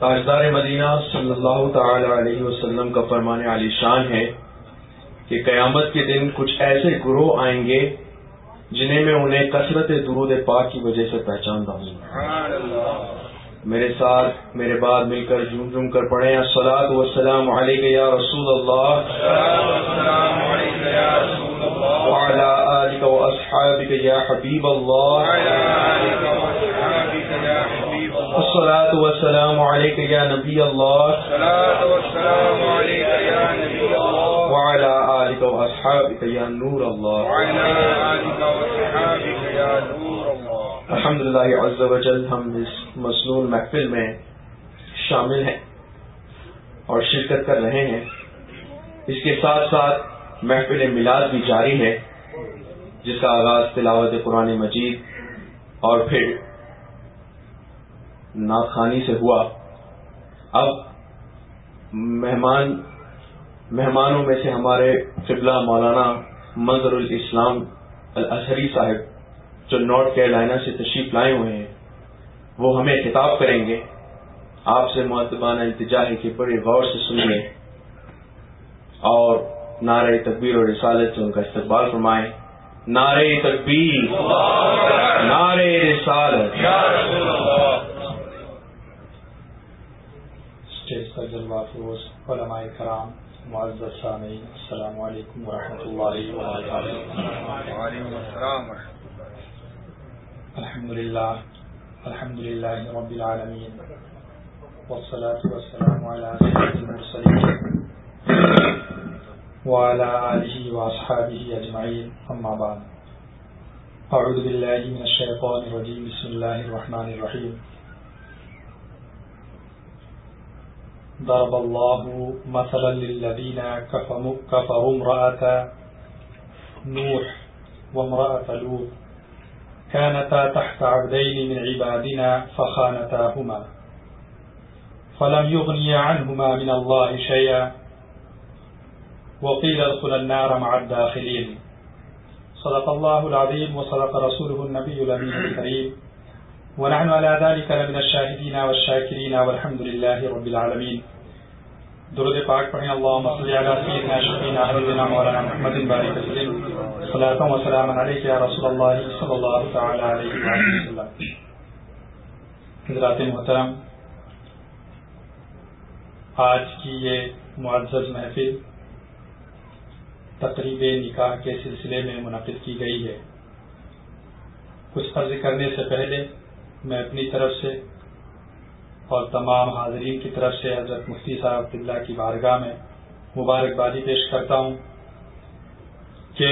تاجدار مدینہ صلی اللہ تعالی علیہ وسلم کا فرمان علی شان ہے کہ قیامت کے دن کچھ ایسے گروہ آئیں گے جنہیں میں انہیں کثرت درود پاک کی وجہ سے پہچانتا ہوں۔ میرے ساتھ میرے بعد مل کر جھوم جھوم کر پڑھے سلاد وسلام علیہ یا رسول اللہ۔ یا حبیب اللہ۔ الصلاة والسلام عليك يا نبي الله. الصلاة والسلام عليك يا نبي الله. وعلى آلك وأصحابك يا نور الله. وعلى آلك وأصحابك يا نور الله. الحمد لله عز وجل ہم اس مسنون محفل میں شامل ہیں اور شرکت کر رہے ہیں۔ اس کے ساتھ ساتھ محفل میلاد بھی جاری ہے جس کا آغاز تلاوت قرآن مجید اور پھر ناخانی سے ہوا۔ اب مہمان مہمانوں میں سے ہمارے قبلہ مولانا منظر الاسلام الازہری صاحب، جو نارتھ کیرلائنا سے تشریف لائے ہوئے ہیں، وہ ہمیں خطاب کریں گے۔ آپ سے معتبانہ التجا ہے کہ بڑے غور سے سنیے اور نعرہ تکبیر اور رسالت سے ان کا استقبال فرمائیں نعرہ تکبیر، نعرہ رسالت۔ اسٹیج پر جلوہ فروز علماء کرام، معزز سامعین السلام علیکم ورحمۃ اللہ وبرکاتہ۔ الحمد للہ الحمد للہ رب العالمین، والصلاة والسلام على سيد المرسلين وعلى آله وأصحابه أجمعين أما بعد۔ أعوذ بالله من الشيطان الرجيم بسم الله الرحمن الرحيم ضرب الله مثلا للذين كفروا امرأة نوح وامرأة لوط. كانتا تحت عبدين من عبادنا فخانتاهما. فلم يغني عنهما من الله شيئا. وقيل ادخل النار مع الداخلين. صدق الله العظيم وصدق رسوله النبي الأمين الكريم. ونحن على ذلك لمن الشاهدين والشاكرين والحمد لله رب العالمين. درود پاک پڑھیں۔ اللهم صل على سيدنا شفينا حبيبنا مولانا محمد بارك وسلم صلاة وسلام عليك يا رسول الله صلى الله تعالى عليه وسلم۔ حضرات محترم، آج کی یہ معزز محفل تقریب نکاح کے سلسلے میں منعقد کی گئی ہے۔ کچھ عرض کرنے سے پہلے میں اپنی طرف سے اور تمام حاضرین کی طرف سے حضرت مفتی صاحب اللہ کی بارگاہ میں مبارکبادی پیش کرتا ہوں کہ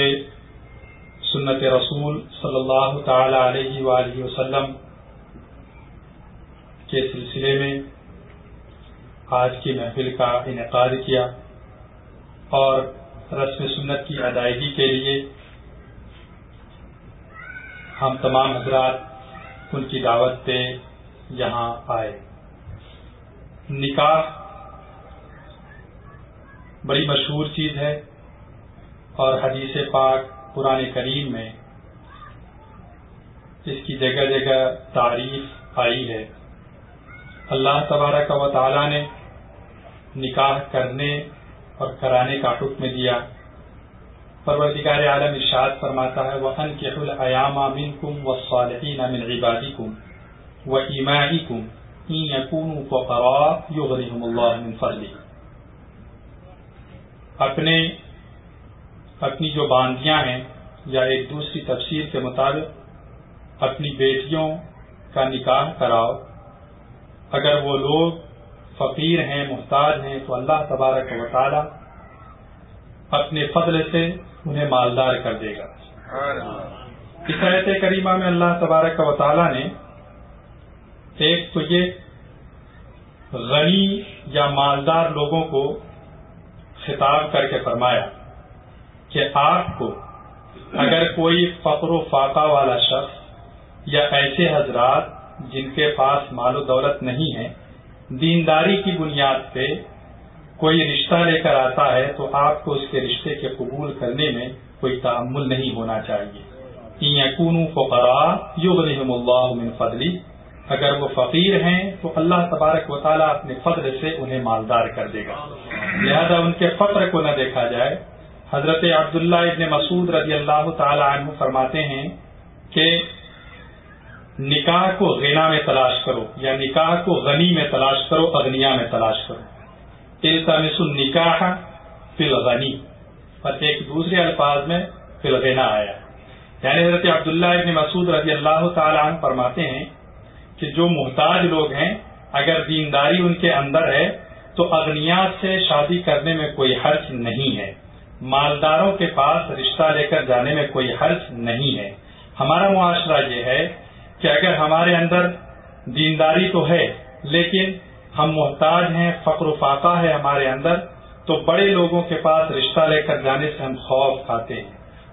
سنت رسول صلی اللہ تعالی علیہ وآلہ وسلم کے سلسلے میں آج کی محفل کا انعقاد کیا اور رسم سنت کی ادائیگی کے لیے ہم تمام حضرات ان کی دعوت پہ یہاں آئے۔ نکاح بڑی مشہور چیز ہے اور حدیث پاک پرانے کریم میں اس کی جگہ جگہ تعریف آئی ہے۔ اللہ تبارک و تعالی نے نکاح کرنے اور کرانے کا حکم دیا۔ پروردگار عالم ارشاد فرماتا ہے وہ ان کے العیام امین کم و امن عبادی کم و ایمانی کم اپنے اپنی جو باندیاں ہیں یا ایک دوسری تفسیر کے مطابق اپنی بیٹیوں کا نکاح کراؤ۔ اگر وہ لوگ فقیر ہیں محتاج ہیں تو اللہ تبارک و تعالی اپنے فضل سے انہیں مالدار کر دے گا۔ اس ایت کریمہ میں اللہ تبارک و تعالی نے ایک تو یہ غنی یا مالدار لوگوں کو خطاب کر کے فرمایا کہ آپ کو اگر کوئی فقر و فاقہ والا شخص یا ایسے حضرات جن کے پاس مال و دولت نہیں ہے، دینداری کی بنیاد پہ کوئی رشتہ لے کر آتا ہے تو آپ کو اس کے رشتے کے قبول کرنے میں کوئی تعمل نہیں ہونا چاہیے۔ یقون فقرا یغنہم اللہ من فضلی۔ اگر وہ فقیر ہیں تو اللہ تبارک و تعالیٰ اپنے فضل سے انہیں مالدار کر دے گا۔ لہذا ان کے فقر کو نہ دیکھا جائے۔ حضرت عبداللہ ابن مسعود رضی اللہ تعالی عنہ فرماتے ہیں کہ نکاح کو غنا میں تلاش کرو، یا نکاح کو غنی میں تلاش کرو، اغنیا میں تلاش کرو۔ التمس النکاح فی الغنی۔ اور ایک دوسرے الفاظ میں فی الغنا آیا۔ یعنی حضرت عبداللہ ابن مسعود رضی اللہ تعالی عنہ فرماتے ہیں کہ جو محتاج لوگ ہیں، اگر دینداری ان کے اندر ہے، تو اغنیا سے شادی کرنے میں کوئی حرج نہیں ہے۔ مالداروں کے پاس رشتہ لے کر جانے میں کوئی حرج نہیں ہے۔ ہمارا معاشرہ یہ ہے کہ اگر ہمارے اندر دینداری تو ہے، لیکن ہم محتاج ہیں، فقر و فاقہ ہے ہمارے اندر، تو بڑے لوگوں کے پاس رشتہ لے کر جانے سے ہم خوف کھاتے ہیں۔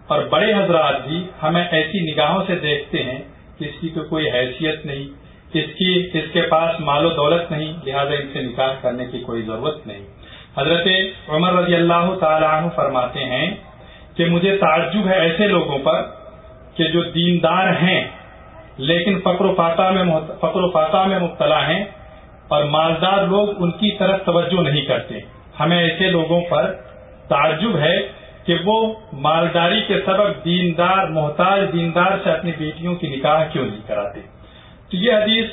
اور بڑے حضرات بھی ہمیں ایسی نگاہوں سے دیکھتے ہیں کہ اس کی تو کوئی حیثیت نہیں۔ اس کی اس کے پاس مال و دولت نہیں، لہذا ان سے نکاح کرنے کی کوئی ضرورت نہیں۔ حضرت عمر رضی اللہ تعالی عنہ فرماتے ہیں کہ مجھے تعجب ہے ایسے لوگوں پر کہ جو دیندار ہیں، لیکن فقر و فاتح میں فقر و فاتح میں مبتلا ہیں اور مالدار لوگ ان کی طرف توجہ نہیں کرتے۔ ہمیں ایسے لوگوں پر تعجب ہے کہ وہ مالداری کے سبب دیندار، محتاج دیندار سے اپنی بیٹیوں کی نکاح کیوں نہیں کراتے؟ تو یہ حدیث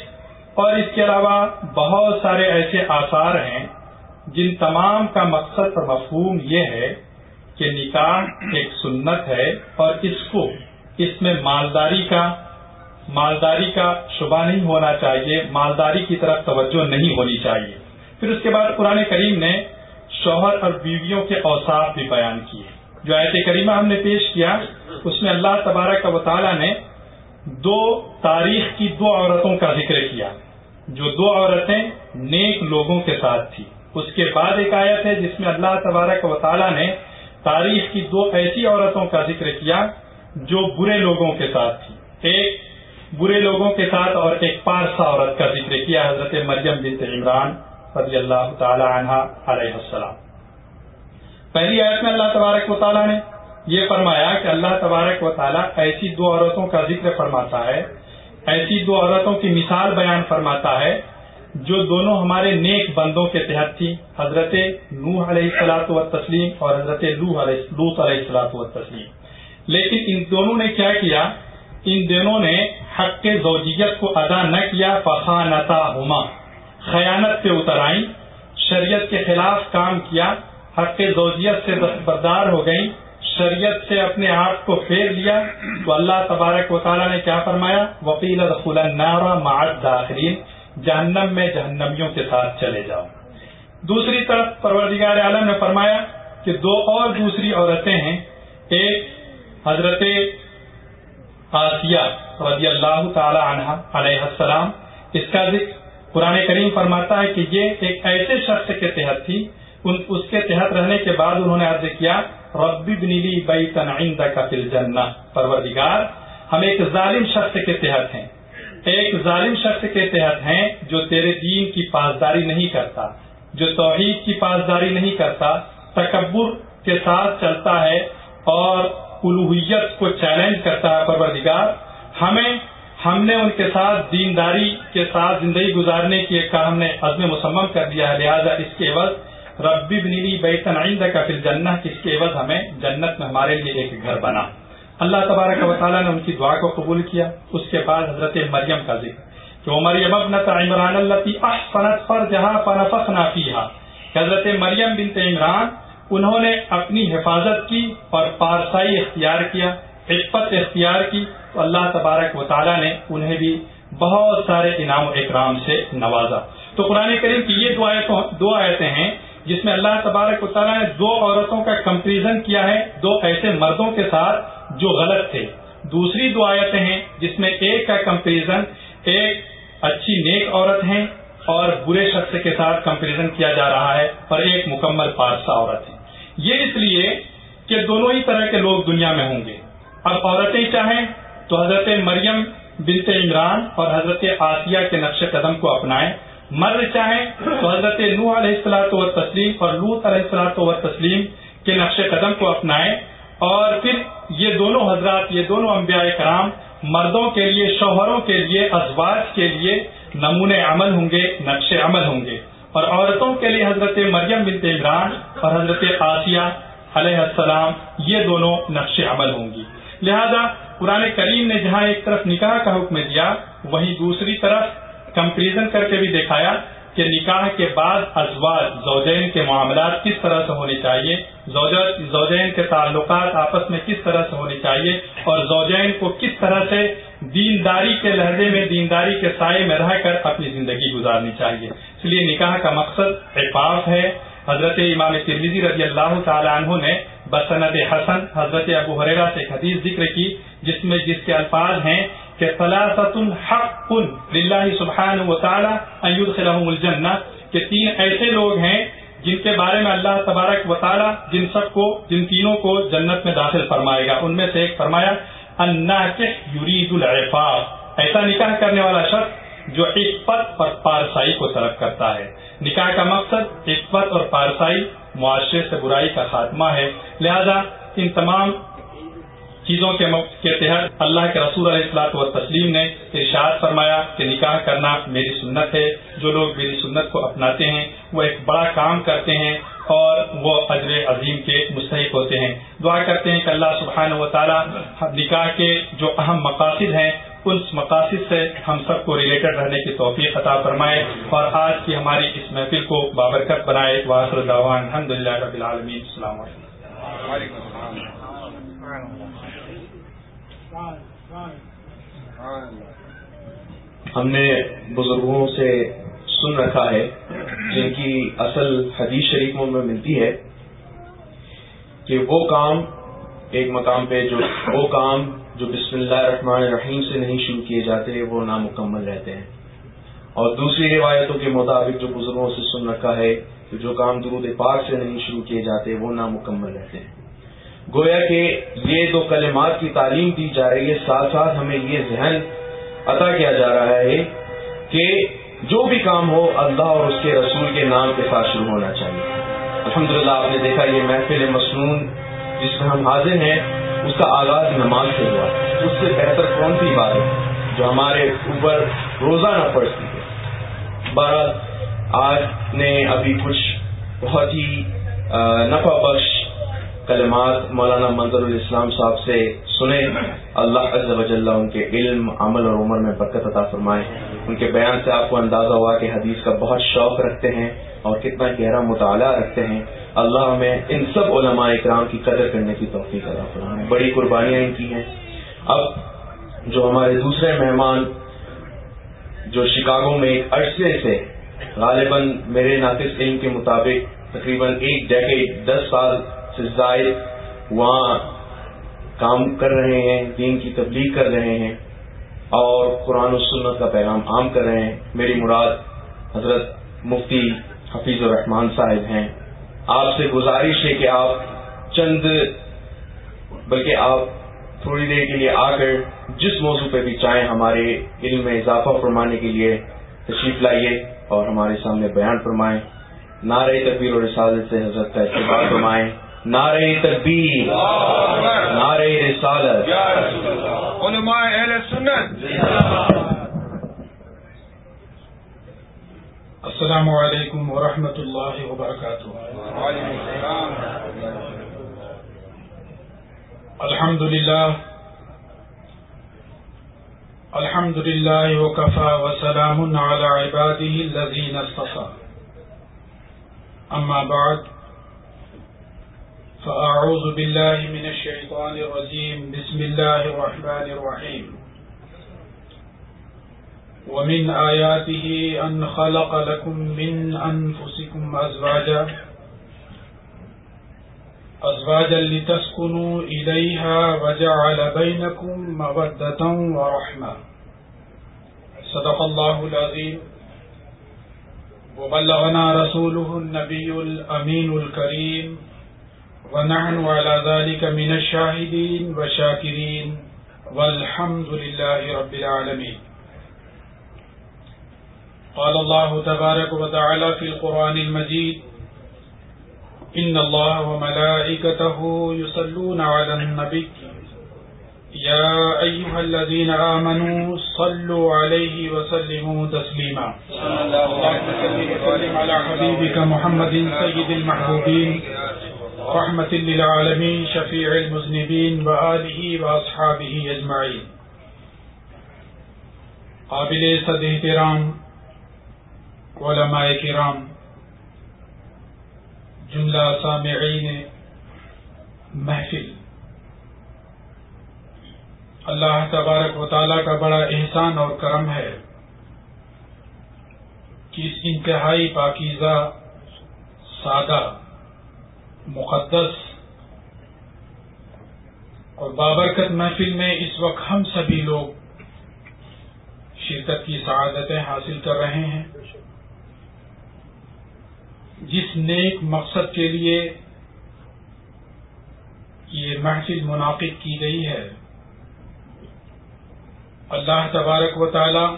اور اس کے علاوہ بہت سارے ایسے آثار ہیں جن تمام کا مقصد اور مفہوم یہ ہے کہ نکاح ایک سنت ہے اور اس کو اس میں مالداری کا مالداری کا شبہ نہیں ہونا چاہیے، مالداری کی طرف توجہ نہیں ہونی چاہیے۔ پھر اس کے بعد قرآن کریم نے شوہر اور بیویوں کے اوساف بھی بیان کیے۔ جو ایت کریمہ ہم نے پیش کیا، اس میں اللہ تبارک و تعالیٰ نے دو تاریخ کی دو عورتوں کا ذکر کیا۔ جو دو عورتیں نیک لوگوں کے ساتھ تھی۔ اس کے بعد ایک آیت ہے جس میں اللہ تبارک و تعالیٰ نے تاریخ کی دو ایسی عورتوں کا ذکر کیا جو برے لوگوں کے ساتھ تھی۔ ایک برے لوگوں کے ساتھ اور ایک پارسا عورت کا ذکر کیا، حضرت مریم بنت عمران رضی اللہ تعالی عنہ علیہ السلام۔ پہلی آیت میں اللہ تبارک و تعالیٰ نے یہ فرمایا کہ اللہ تبارک و تعالیٰ ایسی دو عورتوں کا ذکر فرماتا ہے، ایسی دو عورتوں کی مثال بیان فرماتا ہے جو دونوں ہمارے نیک بندوں کے تحت تھی حضرت نوح علیہ السلاط و تسلیم اور حضرت لوت علیہ السلاط و تسلیم لیکن ان دونوں نے کیا کیا؟ ان دونوں نے حق کے زوجیت کو ادا نہ کیا فخانتا ہما خیانت سے اتر آئی شریعت کے خلاف کام کیا، حق کے زوجیت سے دستبردار ہو گئی شریعت سے اپنے آپ کو پھیر لیا تو اللہ تبارک و تعالیٰ نے کیا فرمایا؟ وکیل رسول معد داخرین جہنم میں جہنمیوں کے ساتھ چلے جاؤ۔ دوسری طرف پروردگار عالم نے فرمایا کہ دو اور دوسری عورتیں ہیں۔ ایک حضرت آسیہ رضی اللہ تعالی عنہ علیہ السلام، اس کا ذکر قرآن کریم فرماتا ہے کہ یہ ایک ایسے شخص کے تحت تھی۔ ان، اس کے تحت رہنے کے بعد انہوں نے عرض کیا ربی بنیلی بئی تنائندہ کا فل جنہ پروردگار، ہم ایک ظالم شخص کے تحت ہیں۔ ایک ظالم شخص کے تحت ہیں جو تیرے دین کی پاسداری نہیں کرتا، جو توحید کی پاسداری نہیں کرتا، تکبر کے ساتھ چلتا ہے اور الوحیت کو چیلنج کرتا ہے۔ پروردگار، ہمیں، ہم نے ان کے ساتھ دینداری کے ساتھ زندگی گزارنے کی ایک ہم نے عزم مسمم کر دیا ہے، لہٰذا اس کے عوض ربی بنیلی بیتن آئندہ کا پھر جنت اس کے عوض ہمیں جنت میں ہمارے لیے ایک گھر بنا۔ اللہ تبارک و تعالیٰ نے ان کی دعا کو قبول کیا۔ اس کے بعد حضرت مریم کا ذکر۔ کہ مریم ابنت عمران اللہ احسنت پر جہاں فنفخ حضرت مریم بنت عمران، انہوں نے اپنی حفاظت کی اور پارسائی اختیار کیا عفت اختیار کی۔ تو اللہ تبارک و تعالیٰ نے انہیں بھی بہت سارے انعام و اکرام سے نوازا۔ تو قرآن کریم کی یہ دو آیتیں ہیں۔ جس میں اللہ تبارک و تعالیٰ نے دو عورتوں کا کمپیریزن کیا ہے، دو ایسے مردوں کے ساتھ جو غلط تھے۔ دوسری دو آیتیں ہیں جس میں ایک کا کمپیریزن ایک اچھی نیک عورت ہے اور برے شخص کے ساتھ کمپیریزن کیا جا رہا ہے، اور ایک مکمل پادشاہ عورت ہے یہ اس لیے کہ دونوں ہی طرح کے لوگ دنیا میں ہوں گے۔ اب عورتیں چاہیں تو حضرت مریم بنت عمران اور حضرت آسیہ کے نقش قدم کو اپنائیں۔ مرد چاہیں تو حضرت نوح علیہ السلاط و تسلیم اور لوت علیہ السلاط و تسلیم کے نقش قدم کو اپنائیں اور پھر یہ دونوں حضرات، یہ دونوں انبیاء کرام مردوں کے لیے، شوہروں کے لیے، ازواج کے لیے نمونے عمل ہوں گے، نقش عمل ہوں گے۔ اور عورتوں کے لیے حضرت مریم بنت عمران اور حضرت آسیہ علیہ السلام یہ دونوں نقش عمل ہوں گی۔ لہذا قرآن کریم نے جہاں ایک طرف نکاح کا حکم دیا، وہیں دوسری طرف کمپیریزن کر کے بھی دکھایا کہ نکاح کے بعد ازواج، زوجین کے معاملات کس طرح سے ہونے چاہیے؟ زوجین کے تعلقات آپس میں کس طرح سے ہونے چاہیے؟ اور زوجین کو کس طرح سے دینداری کے لہجے میں، دینداری کے سائے میں رہ کر اپنی زندگی گزارنی چاہیے؟ اس لیے نکاح کا مقصد عفاف ہے۔ حضرت امام ترمیزی رضی اللہ تعالیٰ عنہ نے بسنت حسن حضرت ابو حریرا سے حدیث ذکر کی، جس میں جس کے الفاظ ہیں کہ فلاست حق للہ سبحان و تعالیٰ الجنہ، کہ تین ایسے لوگ ہیں جن کے بارے میں اللہ تبارک و تعالیٰ جن سب کو، جن تینوں کو جنت میں داخل فرمائے گا۔ ان میں سے ایک فرمایا یرید العفاف ایسا نکاح کرنے والا شخص جو عفت اور پارسائی کو طلب کرتا ہے۔ نکاح کا مقصد عفت اور پارسائی معاشرے سے برائی کا خاتمہ ہے۔ لہذا ان تمام چیزوں کے تحت اللہ کے رسول علیہ السلاط و تسلیم نے ارشاد فرمایا کہ نکاح کرنا میری سنت ہے، جو لوگ میری سنت کو اپناتے ہیں، وہ ایک بڑا کام کرتے ہیں اور وہ اجر عظیم کے مستحق ہوتے ہیں۔ دعا کرتے ہیں کہ اللہ سبحانہ و تعالیٰ نکاح کے جو اہم مقاصد ہیں اس مقاصد سے ہم سب کو ریلیٹڈ رہنے کی توفیق عطا فرمائے اور آج کی ہماری اس محفل کو بابرکت بنائے۔ واخر الحمد للہ رب العالمین۔ السلام علیکم۔ ہم نے بزرگوں سے سن رکھا ہے، جن کی اصل حدیث شریفوں میں ملتی ہے کہ وہ کام ایک مقام پہ جو، وہ کام جو بسم اللہ الرحمن الرحیم سے نہیں شروع کیے جاتے، وہ نامکمل رہتے ہیں۔ اور دوسری روایتوں کے مطابق جو بزرگوں سے سن رکھا ہے، کہ جو کام درود پاک سے نہیں شروع کیے جاتے، وہ نامکمل رہتے ہیں۔ گویا کہ یہ دو کلمات کی تعلیم دی جا رہی ہے، ساتھ ساتھ ہمیں یہ ذہن عطا کیا جا رہا ہے کہ جو بھی کام ہو، اللہ اور اس کے رسول کے نام کے ساتھ شروع ہونا چاہیے۔ الحمدللہ، آپ نے دیکھا یہ محفل مصنون جس میں ہم حاضر ہیں، اس کا آغاز نماز سے ہوا۔ اس سے بہتر کون سی بات ہے؟ جو ہمارے اوپر روزانہ پڑتی ہے بہرحال، آج نے ابھی کچھ بہت ہی نفع بخش کلمات مولانا منظر الاسلام صاحب سے سنے اللہ عز و جل ان کے علم، عمل اور عمر میں برکت عطا فرمائے۔ ان کے بیان سے آپ کو اندازہ ہوا کہ حدیث کا بہت شوق رکھتے ہیں اور کتنا گہرا مطالعہ رکھتے ہیں۔ اللہ ہمیں ان سب علماء اکرام کی قدر کرنے کی توفیق عطا فرمائے۔ بڑی قربانیاں ان کی ہیں۔ اب جو ہمارے دوسرے مہمان جو شکاگو میں ایک عرصے سے غالباً میرے ناقص علم کے مطابق تقریباً ایک ڈیکیڈ دس سال سے زائد وہاں کام کر رہے ہیں، دین کی تبلیغ کر رہے ہیں اور قرآن و سنت کا پیغام عام کر رہے ہیں۔ میری مراد حضرت مفتی حفیظ الرحمان صاحب ہیں۔ آپ سے گزارش ہے کہ آپ چند، بلکہ آپ تھوڑی دیر کے لیے آ کر جس موضوع پہ بھی چاہیں ہمارے علم میں اضافہ فرمانے کے لیے تشریف لائیے اور ہمارے سامنے بیان فرمائیں۔ نعرہ تقبیر اور رسالت سے حضرت کا استعمال فرمائیں۔ نعرہ تکبیر نعرہ رسالت۔ علماء اہل سنت۔ السلام علیکم ورحمۃ اللہ وبرکاتہ۔ الحمد للہ الحمد للہ وکفا وسلام على عباده الذين اصطفى اما بعد فأعوذ بالله من الشيطان الرجيم. بسم الله الرحمن الرحيم. ومن آياته أن خلق لكم من أنفسكم أزواجا. أزواجا لتسكنوا إليها وجعل بينكم مودة ورحمة. صدق الله العظيم. وبلغنا رسوله النبي الأمين الكريم. ونحن على ذلك من الشاهدين وشاكرين والحمد لله رب العالمين. قال الله تبارك وتعالى في القرآن المجيد إن الله وملائكته يصلون على النبي. يا أيها الذين آمنوا صلوا عليه وسلموا تسليما. اللهم صل وسلم. على حبيبك محمد سيد المحبوبين. رحمة للعالمين، شفيع المذنبين وآله وأصحابه أجمعين. قابل صد احترام علماء کرام، جملہ سامعین محفل. اللہ تبارک و تعالیٰ کا بڑا احسان اور کرم ہے کہ اس انتہائی پاکیزہ، سادہ مقدس اور بابرکت محفل میں اس وقت ہم سبھی لوگ شرکت کی سعادتیں حاصل کر رہے ہیں۔ جس نیک مقصد کے لیے یہ محفل منعقد کی گئی ہے۔ اللہ تبارک و تعالی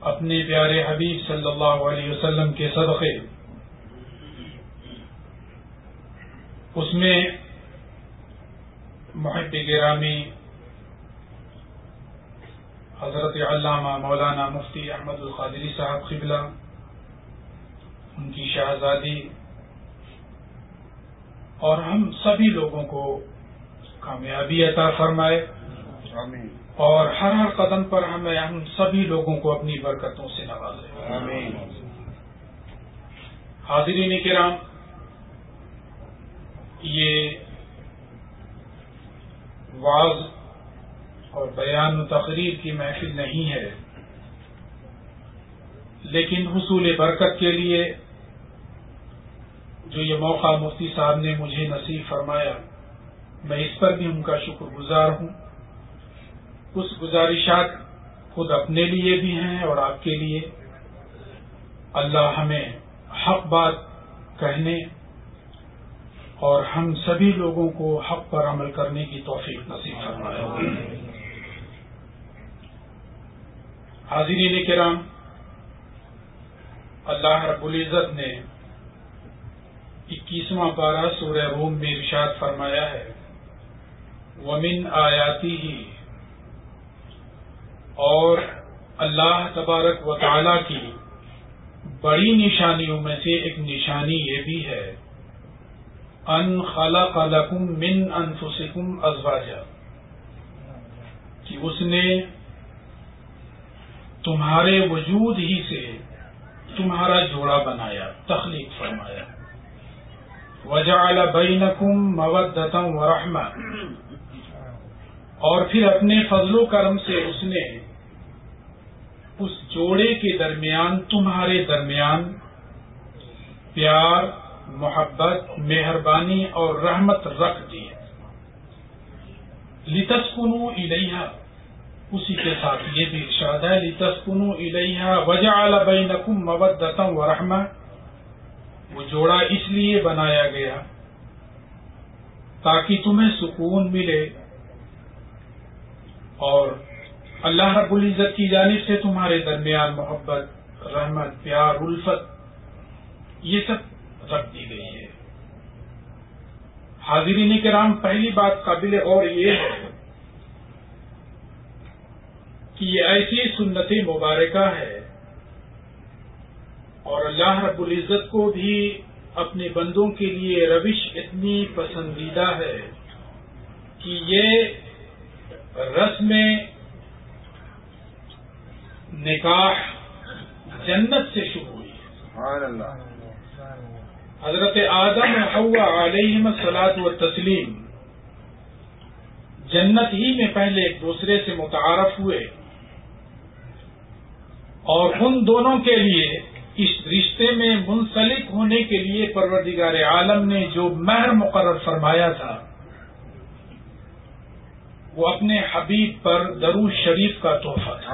اپنے پیارے حبیب صلی اللہ علیہ وسلم کے صدقے اس میں محب گرامی حضرت علامہ مولانا مفتی احمد القادری صاحب قبلہ ان کی شہزادی اور ہم سبھی لوگوں کو کامیابی عطا فرمائے۔ اور ہر ہر قدم پر ہمیں ہم سبھی لوگوں کو اپنی برکتوں سے نوازے۔ حاضرین کرام یہ واض اور بیان و تقریر کی محفل نہیں ہے۔ لیکن حصول برکت کے لیے جو یہ موقع مفتی صاحب نے مجھے نصیب فرمایا، میں اس پر بھی ان کا شکر گزار ہوں۔ کچھ گزارشات خود اپنے لیے بھی ہیں اور آپ کے لیے۔ اللہ ہمیں حق بات کہنے اور ہم سبھی لوگوں کو حق پر عمل کرنے کی توفیق نصیب فرمایا حاضرین کرام، اللہ رب العزت نے اکیسواں پارہ سورہ روم میں ارشاد فرمایا ہے۔ ومن آیاتی ہی اور اللہ تبارک و تعالی کی بڑی نشانیوں میں سے ایک نشانی یہ بھی ہے۔ ان خلق لکم من انفسکم ازواجا کہ اس نے تمہارے وجود ہی سے تمہارا جوڑا بنایا، تخلیق فرمایا۔ وجعل بینکم مودتم ورحمہ اور پھر اپنے فضل و کرم سے اس نے اس جوڑے کے درمیان، تمہارے درمیان پیار محبت، مہربانی اور رحمت رکھ دی لتسکنو الیہا اسی کے ساتھ یہ بھی ارشاد ہے لتسکنو الیہا وجعل بینکم مودتم و رحمہ وہ جوڑا اس لیے بنایا گیا تاکہ تمہیں سکون ملے اور اللہ رب العزت کی جانب سے تمہارے درمیان محبت، رحمت، پیار، الفت، یہ سب رکھ دی گئی ہے۔ حاضرین کرام، پہلی بات قابل اور یہ ہے کہ یہ ایسی سنت مبارکہ ہے اور اللہ رب العزت کو بھی اپنے بندوں کے لیے روش اتنی پسندیدہ ہے کہ یہ رسم نکاح جنت سے شروع ہوئی ہے۔ حضرت آدم حوا علیہ سلاد و تسلیم جنت ہی میں پہلے ایک دوسرے سے متعارف ہوئے اور ان دونوں کے لیے اس رشتے میں منسلک ہونے کے لیے پروردگار عالم نے جو مہر مقرر فرمایا تھا وہ اپنے حبیب پر درو شریف کا تحفہ تھا۔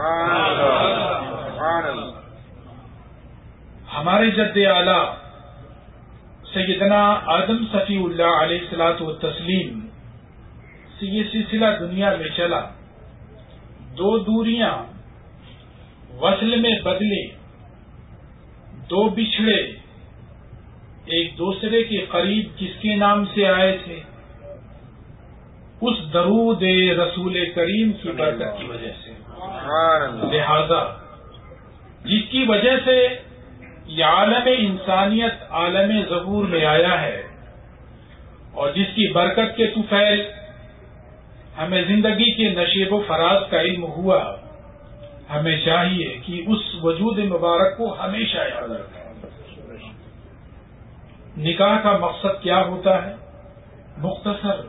ہمارے جد اعلی سیدنا آدم صفی اللہ علیہ السلاط و تسلیم سے یہ سلسلہ دنیا میں چلا۔ دو دوریاں وصل میں بدلے دو بچھڑے ایک دوسرے کے قریب کس کے نام سے آئے تھے؟ اس درود رسول کریم کی برکت کی وجہ سے۔ لہذا جس کی وجہ سے یہ عالم انسانیت عالم ظہور میں آیا ہے۔ اور جس کی برکت کے طفیل ہمیں زندگی کے نشیب و فراز کا علم ہوا، ہمیں چاہیے کہ اس وجود مبارک کو ہمیشہ یاد رکھیں۔ نکاح کا مقصد کیا ہوتا ہے؟ مختصر،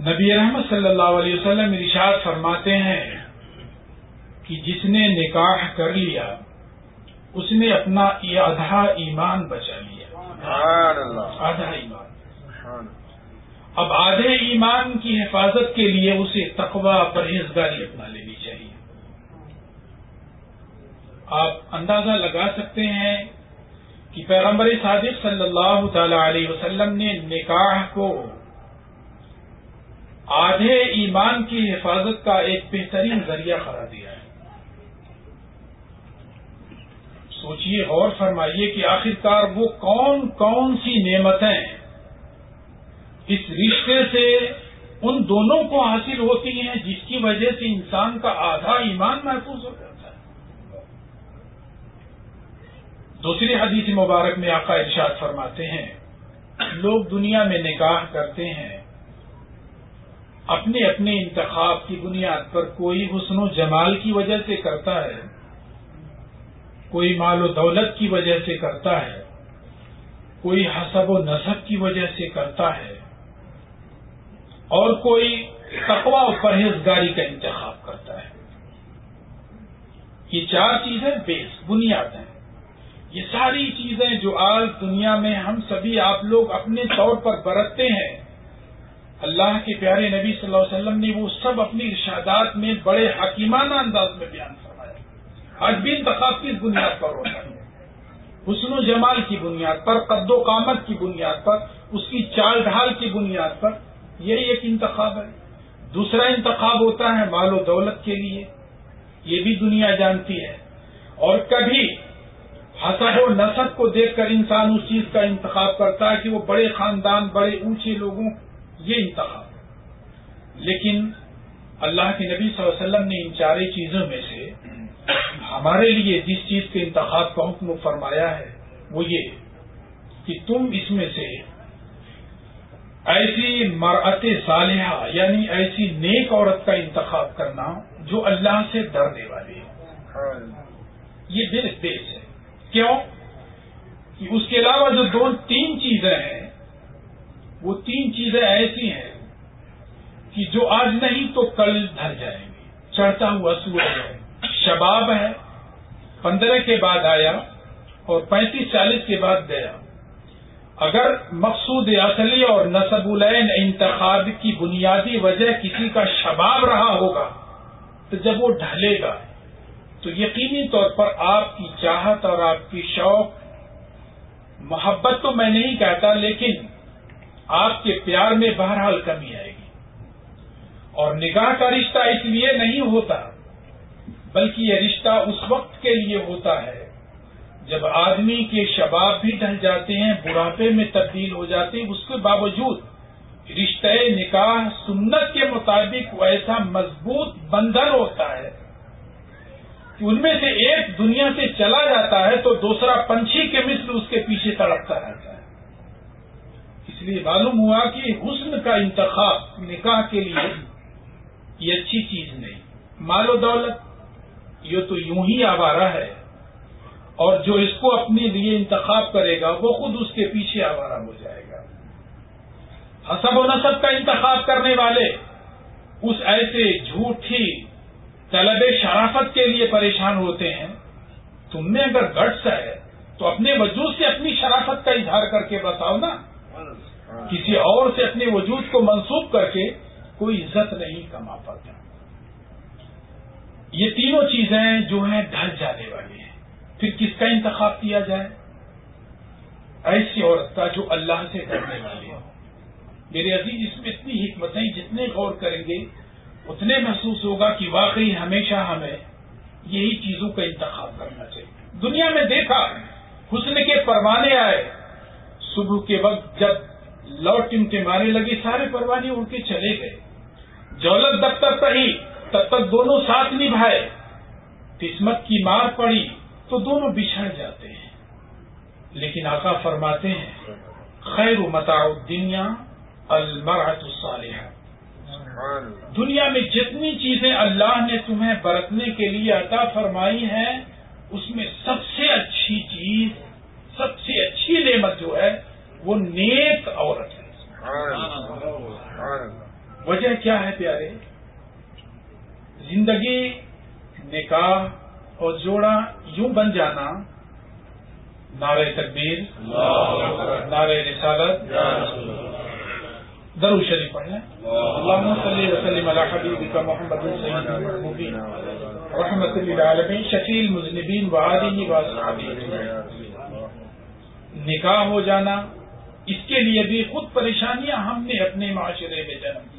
نبی رحمت صلی اللہ علیہ وسلم ارشاد فرماتے ہیں کہ جس نے نکاح کر لیا اس نے اپنا آدھا ایمان بچا لیا۔ آدھا ایمان۔ اب آدھے ایمان کی حفاظت کے لیے اسے تقوی پرہیزگاری اپنا لینی چاہیے۔ آپ اندازہ لگا سکتے ہیں کہ پیغمبر صادق صلی اللہ تعالی علیہ وسلم نے نکاح کو آدھے ایمان کی حفاظت کا ایک بہترین ذریعہ قرار دیا ہے۔ سوچئے غور فرمائیے کہ آخرکار وہ کون کون سی نعمتیں اس رشتے سے ان دونوں کو حاصل ہوتی ہیں جس کی وجہ سے انسان کا آدھا ایمان محفوظ ہو جاتا ہے۔ دوسری حدیث مبارک میں آقا ارشاد فرماتے ہیں، لوگ دنیا میں نکاح کرتے ہیں۔ اپنے اپنے انتخاب کی بنیاد پر کوئی حسن و جمال کی وجہ سے کرتا ہے۔ کوئی مال و دولت کی وجہ سے کرتا ہے، کوئی حسب و نصب کی وجہ سے کرتا ہے، اور کوئی تقوا و پرہیزگاری کا انتخاب کرتا ہے۔ یہ چار چیزیں بیس، بنیاد ہیں۔ یہ ساری چیزیں جو آج دنیا میں ہم سبھی آپ لوگ اپنے طور پر برتتے ہیں، اللہ کے پیارے نبی صلی اللہ علیہ وسلم نے وہ سب اپنی ارشادات میں بڑے حکیمانہ انداز میں بیان فرمایا آج بھی انتخاب کس بنیاد پر ہوتا ہے۔ حسن و جمال کی بنیاد پر، قد و قامت کی بنیاد پر، اس کی چال ڈھال کی بنیاد پر یہی ایک انتخاب ہے۔ دوسرا انتخاب ہوتا ہے مال و دولت کے لیے، یہ بھی دنیا جانتی ہے۔ اور کبھی حسب و نصب کو دیکھ کر انسان اس چیز کا انتخاب کرتا ہے کہ وہ بڑے خاندان، بڑے اونچے لوگوں، یہ انتخاب لیکن اللہ کے نبی صلی اللہ علیہ وسلم نے ان چارے چیزوں میں سے ہمارے لیے جس چیز کے انتخاب کا حکم فرمایا ہے، وہ یہ کہ تم اس میں سے ایسی مرعت صالحہ یعنی ایسی نیک عورت کا انتخاب کرنا جو اللہ سے ڈرنے والی ہے یہ دل دیش ہے۔ کیوں؟ کہ اس کے علاوہ جو دو، تین چیزیں ہیں، وہ تین چیزیں ایسی ہیں کہ جو آج نہیں تو کل ڈھر جائیں گی۔ چڑھتا ہوا سورج ہے۔ شباب ہے، پندرہ کے بعد آیا اور پینتیس چالیس کے بعد گیا۔ اگر مقصود اصلی اور نصب العین انتخاب کی بنیادی وجہ کسی کا شباب رہا ہوگا، تو جب وہ ڈھلے گا، تو یقینی طور پر آپ کی چاہت اور آپ کی شوق، محبت تو میں نہیں کہتا، لیکن آپ کے پیار میں بہرحال کمی آئے گی۔ اور نگاہ کا رشتہ اس لیے نہیں ہوتا بلکہ یہ رشتہ اس وقت کے لیے ہوتا ہے جب آدمی کے شباب بھی ڈھل جاتے ہیں، بڑھاپے میں تبدیل ہو جاتے ہیں، اس کے باوجود رشتہ نکاح سنت کے مطابق ایسا مضبوط بندھن ہوتا ہے کہ ان میں سے ایک دنیا سے چلا جاتا ہے تو دوسرا پنچھی کے مثل اس کے پیچھے تڑپتا رہتا ہے۔ اس لیے معلوم ہوا کہ حسن کا انتخاب نکاح کے لیے یہ اچھی چیز نہیں۔ مال و دولت یہ تو یوں ہی آوارہ ہے۔ اور جو اس کو اپنے لیے انتخاب کرے گا، وہ خود اس کے پیچھے آوارہ ہو جائے گا۔ حسب و نصب کا انتخاب کرنے والے اس ایسے جھوٹھی طلب شرافت کے لیے پریشان ہوتے ہیں۔ تم میں اگر گٹس ہے، تو اپنے وجود سے اپنی شرافت کا اظہار کر کے بتاؤ نا۔ کسی اور سے اپنے وجود کو منسوخ کر کے کوئی عزت نہیں کما پاتا۔ یہ تینوں چیزیں جو ہیں ڈھل جانے والی ہیں۔ پھر کس کا انتخاب کیا جائے؟ ایسی عورت کا جو اللہ سے ڈرنے والی ہو۔ میرے عزیز، اس میں اتنی حکمتیں جتنے غور کریں گے، اتنے محسوس ہوگا کہ واقعی ہمیشہ ہمیں یہی چیزوں کا انتخاب کرنا چاہیے۔ دنیا میں دیکھا، حسن کے پروانے آئے۔ صبح کے وقت جب لوٹ ٹمٹمانے لگی سارے پروانی اڑ کے چلے گئے۔ جولت دفتر رہی تب تک دونوں ساتھ نبھائے قسمت کی مار پڑی تو دونوں بچھڑ جاتے ہیں۔ لیکن آقا فرماتے ہیں خیر و متاع دنیا المرحت الصالحہ۔ دنیا میں جتنی چیزیں اللہ نے تمہیں برتنے کے لیے عطا فرمائی ہیں اس میں سب سے اچھی چیز سب سے اچھی نعمت جو ہے وہ نیک عورت ہے۔ وجہ کیا ہے پیارے؟ زندگی نکاح اور جوڑا یوں بن جانا نعرہ تکبیر نعرہ رسالت درو شریف پڑھیں اللہ صلی وسلم محمد سید رحمت للعالمین شفیل مذنبین وعادی واصحابی نکاح ہو جانا اس کے لیے بھی خود پریشانیاں ہم نے اپنے معاشرے میں جنم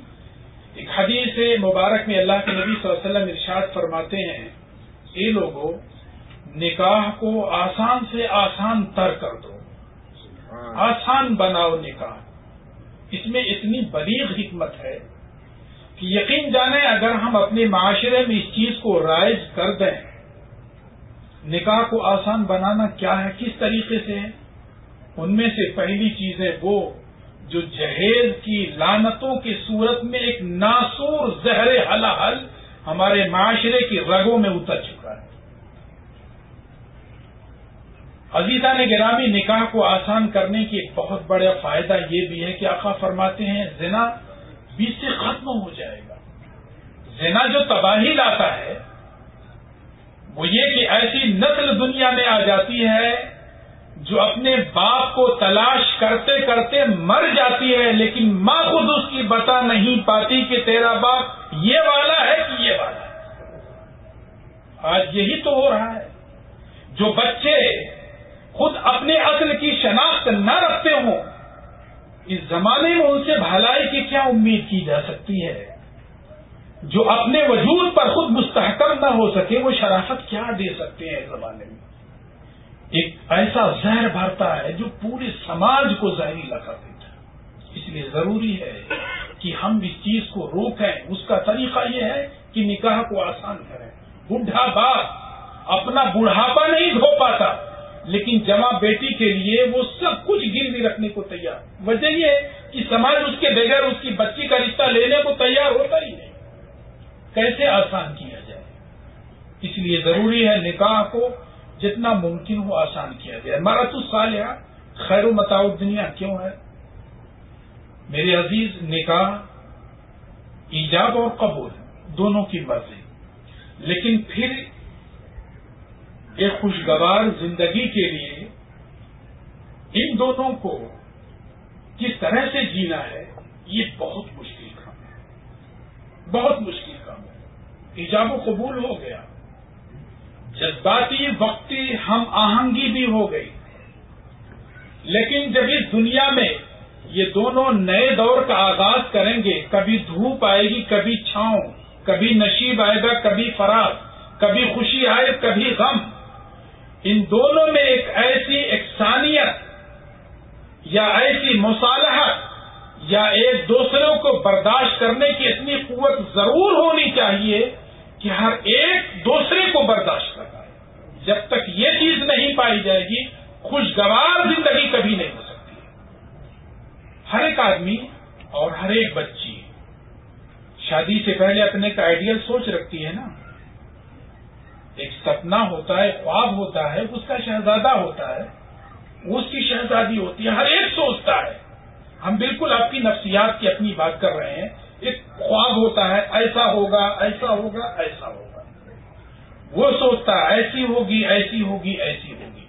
ایک حدیث مبارک میں اللہ کے نبی صلی اللہ علیہ وسلم ارشاد فرماتے ہیں اے لوگوں نکاح کو آسان سے آسان تر کر دو۔ آسان بناؤ نکاح۔ اس میں اتنی بلیغ حکمت ہے کہ یقین جانے اگر ہم اپنے معاشرے میں اس چیز کو رائج کر دیں۔ نکاح کو آسان بنانا کیا ہے؟ کس طریقے سے؟ ان میں سے پہلی چیز ہے وہ جو جہیز کی لانتوں کی صورت میں ایک ناسور زہر حل حل ہمارے معاشرے کی رگوں میں اتر چکا ہے۔ عزیزہ نے گرامی نکاح کو آسان کرنے کی ایک بہت بڑا فائدہ یہ بھی ہے کہ آقا فرماتے ہیں زنا بیچ سے ختم ہو جائے گا۔ زنا جو تباہی لاتا ہے وہ یہ کہ ایسی نسل دنیا میں آ جاتی ہے جو اپنے باپ کو تلاش کرتے کرتے مر جاتی ہے، لیکن ماں خود اس کی بتا نہیں پاتی کہ تیرا باپ یہ والا ہے کہ یہ والا ہے۔ آج یہی تو ہو رہا ہے۔ جو بچے خود اپنے اصل کی شناخت نہ رکھتے ہوں، اس زمانے میں ان سے بھلائی کی کیا امید کی جا سکتی ہے؟ جو اپنے وجود پر خود مستحکم نہ ہو سکے، وہ شرافت کیا دے سکتے ہیں اس زمانے میں؟ ایک ایسا زہر بھرتا ہے جو پورے سماج کو زہریلا کر دیتا ہے۔ اس لیے ضروری ہے کہ ہم اس چیز کو روکیں۔ اس کا طریقہ یہ ہے کہ نکاح کو آسان کریں۔ بڈھا باپ اپنا بڑھاپا نہیں دھو پاتا، لیکن جمع بیٹی کے لیے وہ سب کچھ گروی رکھنے کو تیار۔ وجہ یہ کہ سماج اس کے بغیر اس کی بچی کا رشتہ لینے کو تیار ہوتا ہی نہیں۔ کیسے آسان کیا جائے؟ اس لیے ضروری ہے نکاح کو جتنا ممکن ہو آسان کیا جائے۔ ہمارا تو سال خیر و متاؤ دنیا کیوں ہے؟ میرے عزیز، نکاح ایجاب اور قبول دونوں کی مرضی لیکن پھر ایک خوشگوار زندگی کے لیے ان دونوں کو کس طرح سے جینا ہے، یہ بہت مشکل کام ہے۔ بہت مشکل کام ہے۔ ایجاب و قبول ہو گیا۔ جذباتی وقتی ہم آہنگی بھی ہو گئی۔ لیکن جب اس دنیا میں یہ دونوں نئے دور کا آغاز کریں گے، کبھی دھوپ آئے گی، کبھی چھاؤں، کبھی نشیب آئے گا، کبھی فراغ کبھی خوشی آئے، کبھی غم۔ ان دونوں میں ایک ایسی اکسانیت یا ایسی مصالحت یا ایک دوسروں کو برداشت کرنے کی اتنی قوت ضرور ہونی چاہیے کہ ہر ایک دوسرے کو برداشت جب تک یہ چیز نہیں پائی جائے گی، خوشگوار زندگی کبھی نہیں ہو سکتی۔ ہر ایک آدمی اور ہر ایک بچی شادی سے پہلے اپنے کا آئیڈیل سوچ رکھتی ہے نا۔ ایک سپنا ہوتا ہے، خواب ہوتا ہے، اس کا شہزادہ ہوتا ہے، اس کی شہزادی ہوتی ہے، ہر ایک سوچتا ہے۔ ہم بالکل آپ کی نفسیات کی اپنی بات کر رہے ہیں۔ ایک خواب ہوتا ہے، ایسا ہوگا ایسا ہوگا ایسا ہوگا۔ وہ سوچتا ایسی ہوگی ایسی ہوگی ایسی ہوگی۔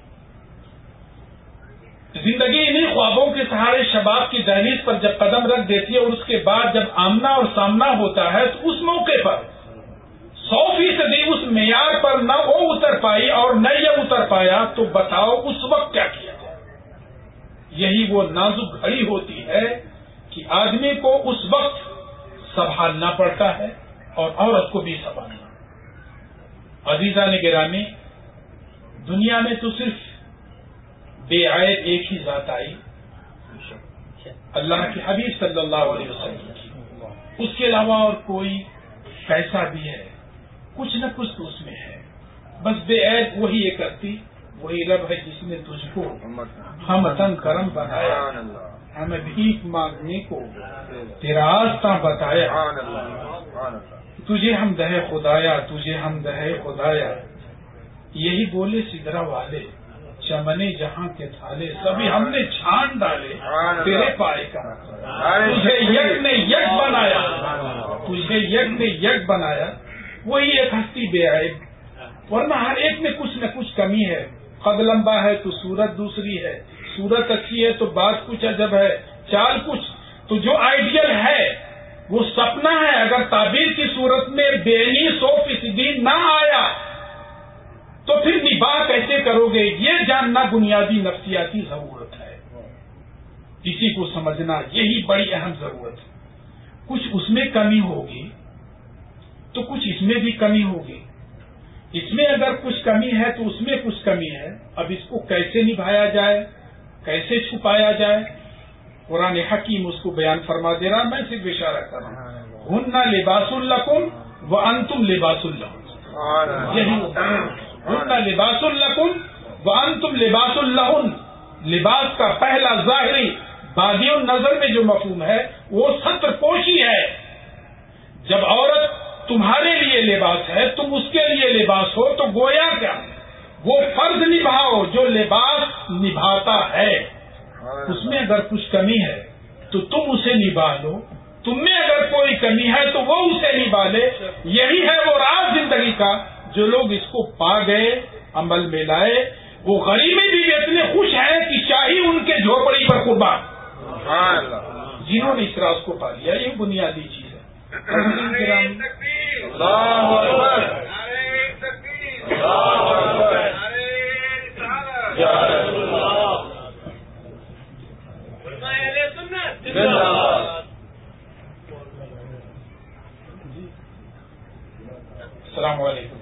زندگی انہیں خوابوں کے سہارے شباب کی دہلیز پر جب قدم رکھ دیتی ہے اور اس کے بعد جب آمنا اور سامنا ہوتا ہے تو اس موقع پر سو فیصدی اس معیار پر نہ وہ اتر پائی اور نہ یہ اتر پایا تو بتاؤ اس وقت کیا کیا جائے۔ یہی وہ نازک گھڑی ہوتی ہے کہ آدمی کو اس وقت سنبھالنا پڑتا ہے اور عورت کو بھی سنبھالنا عزیزہ نے گرامی، دنیا میں تو صرف بے آئے ایک ہی ذات آئی۔ اللہ کے حبیب صلی اللہ علیہ وسلم کی۔ اس کے علاوہ اور کوئی پیسہ بھی ہے۔ کچھ نہ کچھ تو اس میں ہے۔ بس بے عید وہی یہ کرتی وہی رب ہے جس نے تجھ کو ہم اتن کرم بنایا۔ ہمیں بھیک مانگنے کو تیرا راستہ بتایا۔ تجھے ہم دہے خدایا تجھے ہم دہے خدایا۔ یہی بولے سدرا والے چمنے جہاں کے تھالے سبھی ہم نے چھان ڈالے تیرے پائے کا تجھے یج نے یج بنایا۔ تجھے یج نے یج بنایا۔ وہی ایک ہستی بے آئے ورنہ ہر ایک میں کچھ نہ کچھ کمی ہے۔ قد لمبا ہے تو سورت دوسری ہے۔ سورت اچھی ہے تو بات کچھ عجب ہے۔ چال کچھ تو جو آئیڈیل ہے وہ سپنا ہے، اگر تعبیر کی صورت میں بینی سو فیصدی نہ آیا، تو پھر نباہ کیسے کرو گے؟ یہ جاننا بنیادی نفسیاتی ضرورت ہے۔ اسی کو سمجھنا یہی بڑی اہم ضرورت ہے۔ کچھ اس میں کمی ہوگی تو کچھ اس میں بھی کمی ہوگی۔ اس میں اگر کچھ کمی ہے تو اس میں کچھ کمی ہے۔ اب اس کو کیسے نبھایا جائے؟ کیسے چھپایا جائے؟ قرآن حکیم اس کو بیان فرما دے رہا میں صرف اشارہ کر رہا ہوں۔ ہن لباس القم و انتم لباس اللہ یہی ہن لباس القم و انتم لباس اللہ لباس کا پہلا ظاہری بادی نظر میں جو مفہوم ہے، وہ ستر پوشی ہے۔ جب عورت تمہارے لیے لباس ہے، تم اس کے لیے لباس ہو، تو گویا کیا؟ وہ فرض نبھاؤ جو لباس نبھاتا ہے۔ اس میں اگر کچھ کمی ہے تو تم اسے نبھا لو تم میں اگر کوئی کمی ہے تو وہ اسے نبھا لے یہی ہے وہ راز زندگی کا جو لوگ اس کو پا گئے عمل میں لائے وہ غریبی بھی اتنے خوش ہیں کہ شاہی ان کے جھوپڑی پر قربان جنہوں نے اس راز کو پا لیا یہ بنیادی چیز ہے السلام علیکم۔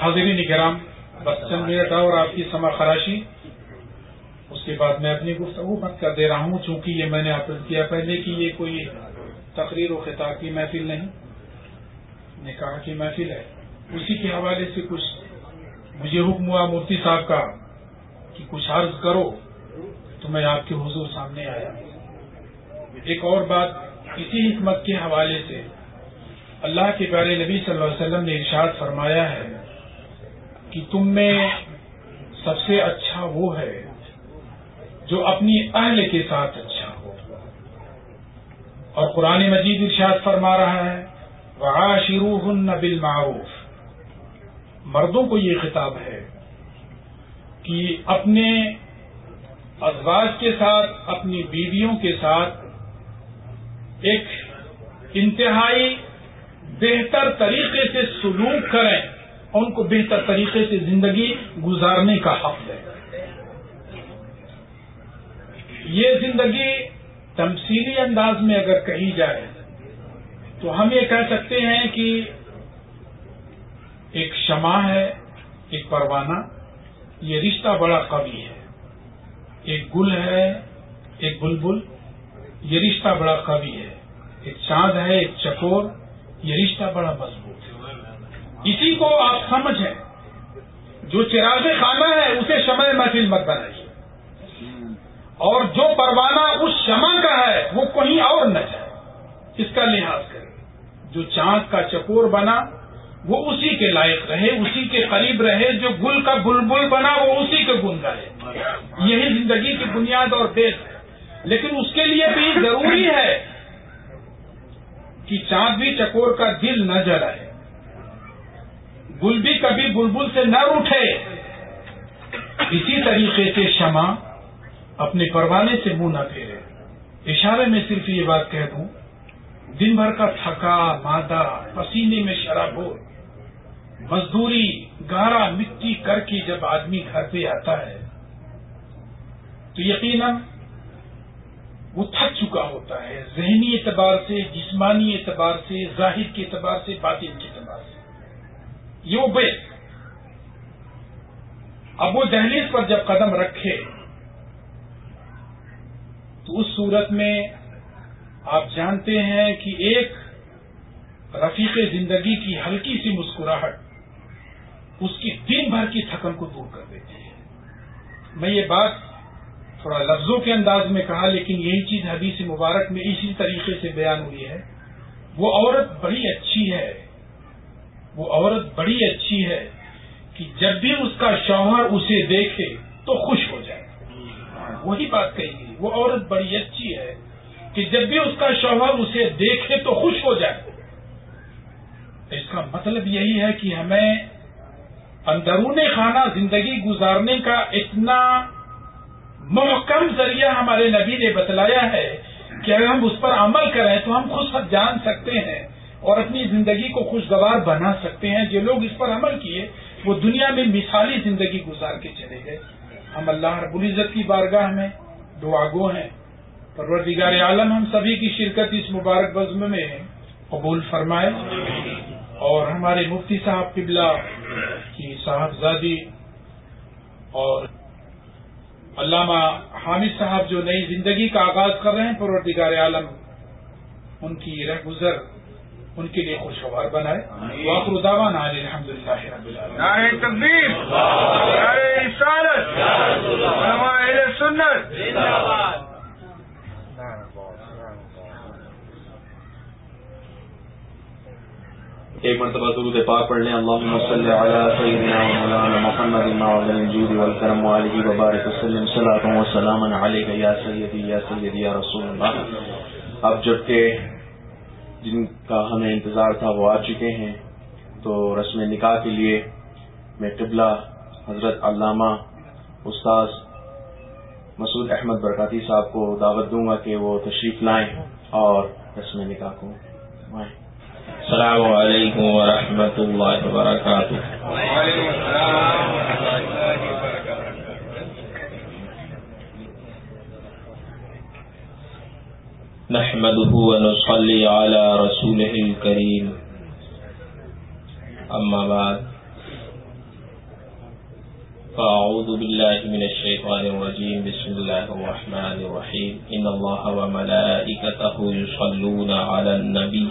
حاضرین کرام، بس چند منٹ اور آپ کی سما خراشی۔ اس کے بعد میں اپنی گفتگو مت کر دے رہا ہوں، چونکہ یہ میں نے آپ کیا پہلے کہ یہ کوئی تقریر و خطاب کی محفل نہیں، نکاح کی محفل ہے۔ اسی کے حوالے سے کچھ مجھے حکم ہوا مفتی صاحب کا کہ کچھ عرض کرو تو میں آپ کے حضور سامنے آیا۔ ایک اور بات اسی حکمت کے حوالے سے اللہ کے پیارے نبی صلی اللہ علیہ وسلم نے ارشاد فرمایا ہے کہ تم میں سب سے اچھا وہ ہے جو اپنی اہل کے ساتھ اچھا اور قرآن مجید ارشاد فرما رہا ہے وہ شروع ہن مردوں کو یہ خطاب ہے کہ اپنے ازواج کے ساتھ، اپنی بیویوں کے ساتھ ایک انتہائی بہتر طریقے سے سلوک کریں۔ ان کو بہتر طریقے سے زندگی گزارنے کا حق ہے۔ یہ زندگی تمثیلی انداز میں اگر کہی جائے تو ہم یہ کہہ سکتے ہیں کہ ایک شمع ہے، ایک پروانہ، یہ رشتہ بڑا قوی ہے۔ ایک گل ہے، ایک بلبل، یہ رشتہ بڑا قوی ہے۔ ایک چاند ہے، ایک چکور، یہ رشتہ بڑا مضبوط ہے۔ اسی کو آپ سمجھیں جو چراغ خانہ ہے، اسے شمع محفل مت بنائیے۔ اور جو پروانہ اس شمع کا ہے، وہ کہیں اور نہ جائے۔ اس کا لحاظ کرے جو چاند کا چکور بنا، وہ اسی کے لائق رہے، اسی کے قریب رہے، جو گل کا بلبل بنا، وہ اسی کے گن گائے۔ یہی زندگی کی بنیاد اور بیس ہے۔ لیکن اس کے لیے بھی ضروری ہے کہ چاند بھی چکور کا دل نہ جلائے۔ گل بھی کبھی بلبل سے نہ اٹھے۔ اسی طریقے سے شمع اپنے پروانے سے منہ نہ پھیرے۔ اشارے میں صرف یہ بات کہہ دوں، دن بھر کا تھکا، مادہ، پسینے میں شراب ہو مزدوری گارا مٹی کر کے جب آدمی گھر پہ آتا ہے، تو یقیناً وہ تھک چکا ہوتا ہے۔ ذہنی اعتبار سے، جسمانی اعتبار سے، ظاہر کے اعتبار سے، باطن کے اعتبار سے۔ یہ وہ بے اب وہ دہلیز پر جب قدم رکھے تو اس صورت میں آپ جانتے ہیں کہ ایک رفیق زندگی کی ہلکی سی مسکراہٹ اس کی دن بھر کی تھکن کو دور کر دیتی ہے۔ میں یہ بات تھوڑا لفظوں کے انداز میں کہا، لیکن یہی چیز حدیث مبارک میں اسی طریقے سے بیان ہوئی ہے۔ وہ عورت بڑی اچھی ہے۔ وہ عورت بڑی اچھی ہے کہ جب بھی اس کا شوہر اسے دیکھے تو خوش ہو جائے۔ وہی بات کہی وہ عورت بڑی اچھی ہے کہ جب بھی اس کا شوہر اسے دیکھے تو خوش ہو جائے۔ اس کا مطلب یہی ہے کہ ہمیں اندرون خانہ زندگی گزارنے کا اتنا محکم ذریعہ ہمارے نبی نے بتلایا ہے کہ اگر ہم اس پر عمل کریں تو ہم خود جان سکتے ہیں اور اپنی زندگی کو خوشگوار بنا سکتے ہیں۔ جو لوگ اس پر عمل کیے، وہ دنیا میں مثالی زندگی گزار کے چلے گئے۔ ہم اللہ رب العزت کی بارگاہ میں دعا گو ہیں۔ پروردگار عالم ہم سبھی کی شرکت اس مبارک بزم میں قبول فرمائے۔ اور ہمارے مفتی صاحب قبلہ کی صاحبزادی اور علامہ حامد صاحب جو نئی زندگی کا آغاز کر رہے ہیں پروردگار عالم ان کی رہ گزر ان کے لیے خوشگوار بنائے۔ واقع داوان الحمد للہ رب سنت۔ ایک مرتبہ درود پاک پڑھ لیں۔ اللهم صل على سيدنا مولانا محمد وعلى الجود والكرم وعليه وبارك وسلم۔ صلاة وسلاما عليك يا سيدي يا سيدي يا رسول اللہ۔ اب جبکہ جن کا ہمیں انتظار تھا وہ آ چکے ہیں۔ تو رسم نکاح کے لیے میں قبلہ حضرت علامہ استاذ مسعود احمد برکاتی صاحب کو دعوت دوں گا کہ وہ تشریف لائیں اور رسم نکاح کو السلام علیکم ورحمۃ اللہ وبرکاتہ۔ نحمده ونصلي على رسوله الكريم أما بعد فأعوذ بالله من الشيطان الرجيم. بسم الله الرحمن الرحيم. إن الله وملائكته يصلون على النبي.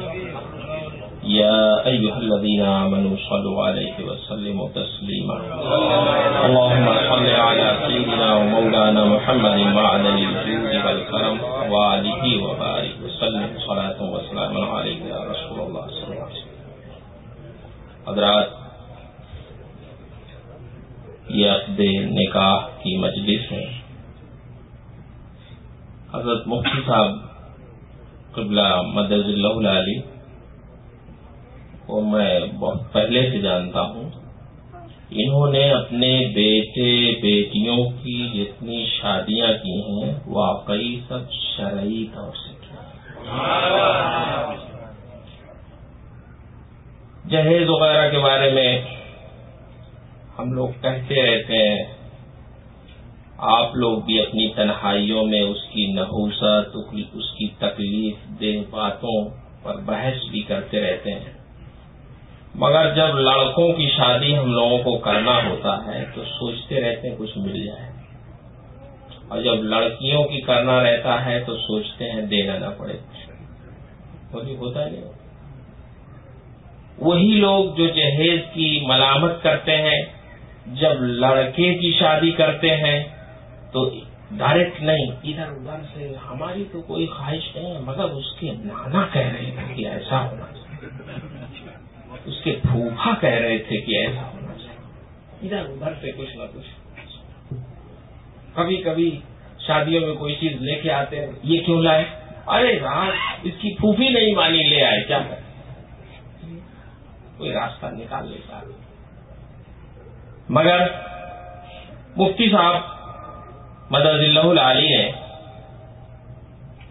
يا أيها الذين آمنوا صلوا عليه وسلموا تسليما. اللهم صل على سيدنا ومولانا محمد وعلى الجود والكرم وعليه وبارك وسلم. صلاة وسلام عليك يا رسول الله صلى الله عليه وسلم. حضرات یہ عقد نکاح کی مجلس ہے۔ حضرت مفتی صاحب قبلہ مدرز اللہ علی کو میں بہت پہلے سے جانتا ہوں، انہوں نے اپنے بیٹے، بیٹیوں کی جتنی شادیاں کی ہیں، واقعی سب شرعی طور سے کی جہیز وغیرہ کے بارے میں ہم لوگ کہتے رہتے ہیں، آپ لوگ بھی اپنی تنہائیوں میں اس کی نحوست، اس کی تکلیف دہ باتوں پر بحث بھی کرتے رہتے ہیں۔ مگر جب لڑکوں کی شادی ہم لوگوں کو کرنا ہوتا ہے تو سوچتے رہتے ہیں کچھ مل جائے۔ اور جب لڑکیوں کی کرنا رہتا ہے تو سوچتے ہیں دینا نہ پڑے۔ کچھ ہوتا نہیں۔ وہی لوگ جو جہیز کی ملامت کرتے ہیں جب لڑکے کی شادی کرتے ہیں، تو ڈائریکٹ نہیں، ادھر ادھر سے ہماری تو کوئی خواہش نہیں ہے، مگر اس کے نانا کہہ رہے ہیں کہ ایسا ہونا چاہیے۔ اس کے پھوپھا کہہ رہے تھے کہ ایسا ہونا چاہیے۔ ادھر ادھر سے کچھ نہ کچھ۔ کبھی کبھی شادیوں میں کوئی چیز لے کے آتے ہیں، یہ کیوں لائے؟ ارے رات اس کی پھوپھی نہیں مانی، لے آئے، کیا کوئی راستہ نکال لیتا مگر مفتی صاحب مدرز اللہ علی نے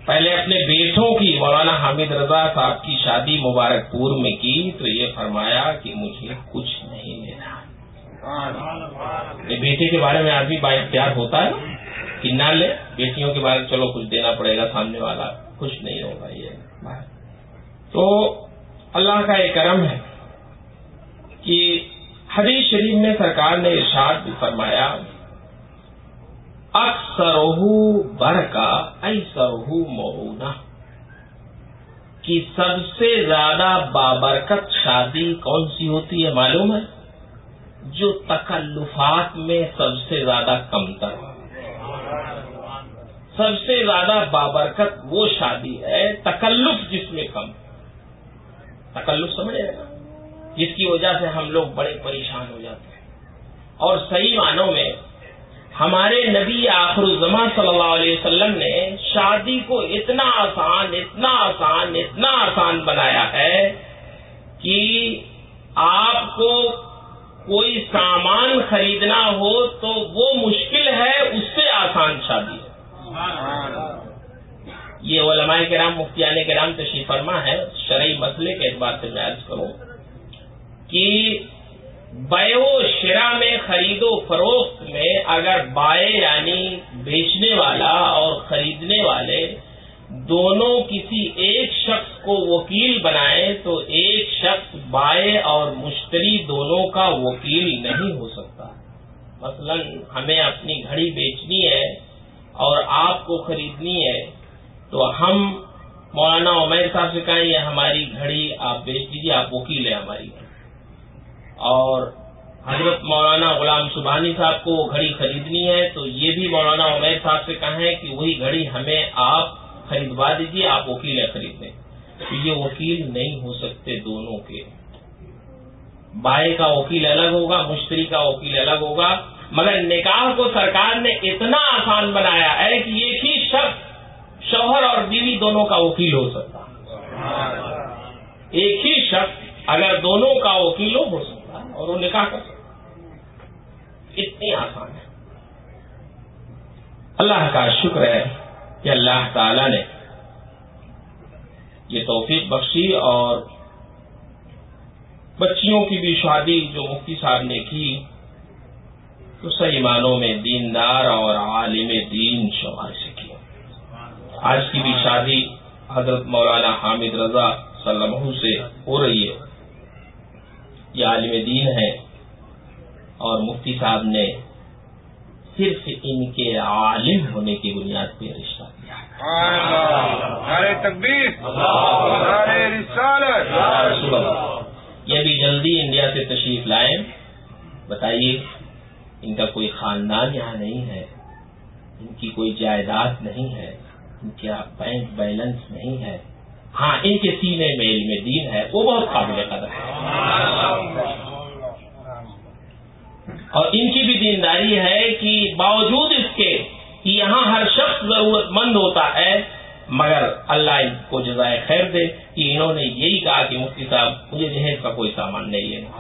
پہلے اپنے بیٹوں کی مولانا حامد رضا صاحب کی شادی مبارک پور میں کی تو یہ فرمایا کہ مجھے کچھ نہیں لینا یہ بیٹے کے بارے میں آدمی با اختیار ہوتا ہے کنار لے، بیٹیوں کے بارے میں چلو کچھ دینا پڑے گا، سامنے والا خوش نہیں ہوگا یہ تو اللہ کا ایک کرم ہے کہ حدیث شریف میں سرکار نے ارشاد بھی فرمایا اکثر بر کا ایسرہ مونا، کہ سب سے زیادہ بابرکت شادی کون سی ہوتی ہے معلوم ہے؟ جو تکلفات میں سب سے زیادہ کم تر۔ سب سے زیادہ بابرکت وہ شادی ہے، تکلف جس میں کم۔ تکلف سمجھ رہے نا جس کی وجہ سے ہم لوگ بڑے پریشان ہو جاتے ہیں۔ اور صحیح معنوں میں ہمارے نبی آخر الزما صلی اللہ علیہ وسلم نے شادی کو اتنا آسان اتنا آسان اتنا آسان بنایا ہے کہ آپ کو کوئی سامان خریدنا ہو تو وہ مشکل ہے، اس سے آسان شادی ہے۔ یہ علماء کرام، مفتیان کرام تشریف فرما ہے، شرعی مسئلے کے اعتبار سے میں عرض کروں۔ کہ بے و شرا میں خرید و فروخت میں اگر بائے یعنی بیچنے والا اور خریدنے والے دونوں کسی ایک شخص کو وکیل بنائیں تو ایک شخص بائے اور مشتری دونوں کا وکیل نہیں ہو سکتا۔ مثلا ہمیں اپنی گھڑی بیچنی ہے اور آپ کو خریدنی ہے تو ہم مولانا عمیر صاحب سے کہیں یہ ہماری گھڑی آپ بیچ دیجیے آپ وکیل ہیں ہماری۔ گھڑی اور حضرت مولانا غلام سبحانی صاحب کو وہ گھڑی خریدنی ہے، تو یہ بھی مولانا عمیر صاحب سے کہیں کہ وہی گھڑی ہمیں آپ خریدوا دیجیے آپ وکیل ہیں خریدنے۔ تو یہ وکیل نہیں ہو سکتے دونوں کے۔ بائے کا وکیل الگ ہوگا، مشتری کا وکیل الگ ہوگا، مگر نکاح کو سرکار نے اتنا آسان بنایا ہے کہ ایک ہی شخص، شوہر اور بیوی دونوں کا وکیل ہو سکتا۔ ایک ہی شخص اگر دونوں کا وکیل ہو سکتا۔ اور وہ نکاح کر سکتے اتنی آسان ہے۔ اللہ کا شکر ہے کہ اللہ تعالی نے یہ توفیق بخشی اور بچیوں کی بھی شادی جو مفتی صاحب نے کی، تو صحیح معنوں میں دیندار اور عالم دین شوہر سے کی۔ آج کی بھی شادی حضرت مولانا حامد رضا صلی سے ہو رہی ہے۔ یہ عالم دین ہے اور مفتی صاحب نے صرف ان کے عالم ہونے کی بنیاد پہ رشتہ دیا یہ بھی جلدی انڈیا سے تشریف لائیں۔ بتائیے ان کا کوئی خاندان یہاں نہیں ہے؟ ان کی کوئی جائیداد نہیں ہے؟ ان کا بینک بیلنس نہیں ہے؟ ہاں ان کے سینے میں علم دین ہے، وہ بہت قابل قدر ہے۔ اور ان کی بھی دینداری ہے کہ باوجود اس کے کہ یہاں ہر شخص ضرورت مند ہوتا ہے، مگر اللہ ان کو جزائے خیر دے کہ انہوں نے یہی کہا کہ مفتی صاحب، مجھے جہیز کا کوئی سامان نہیں لینا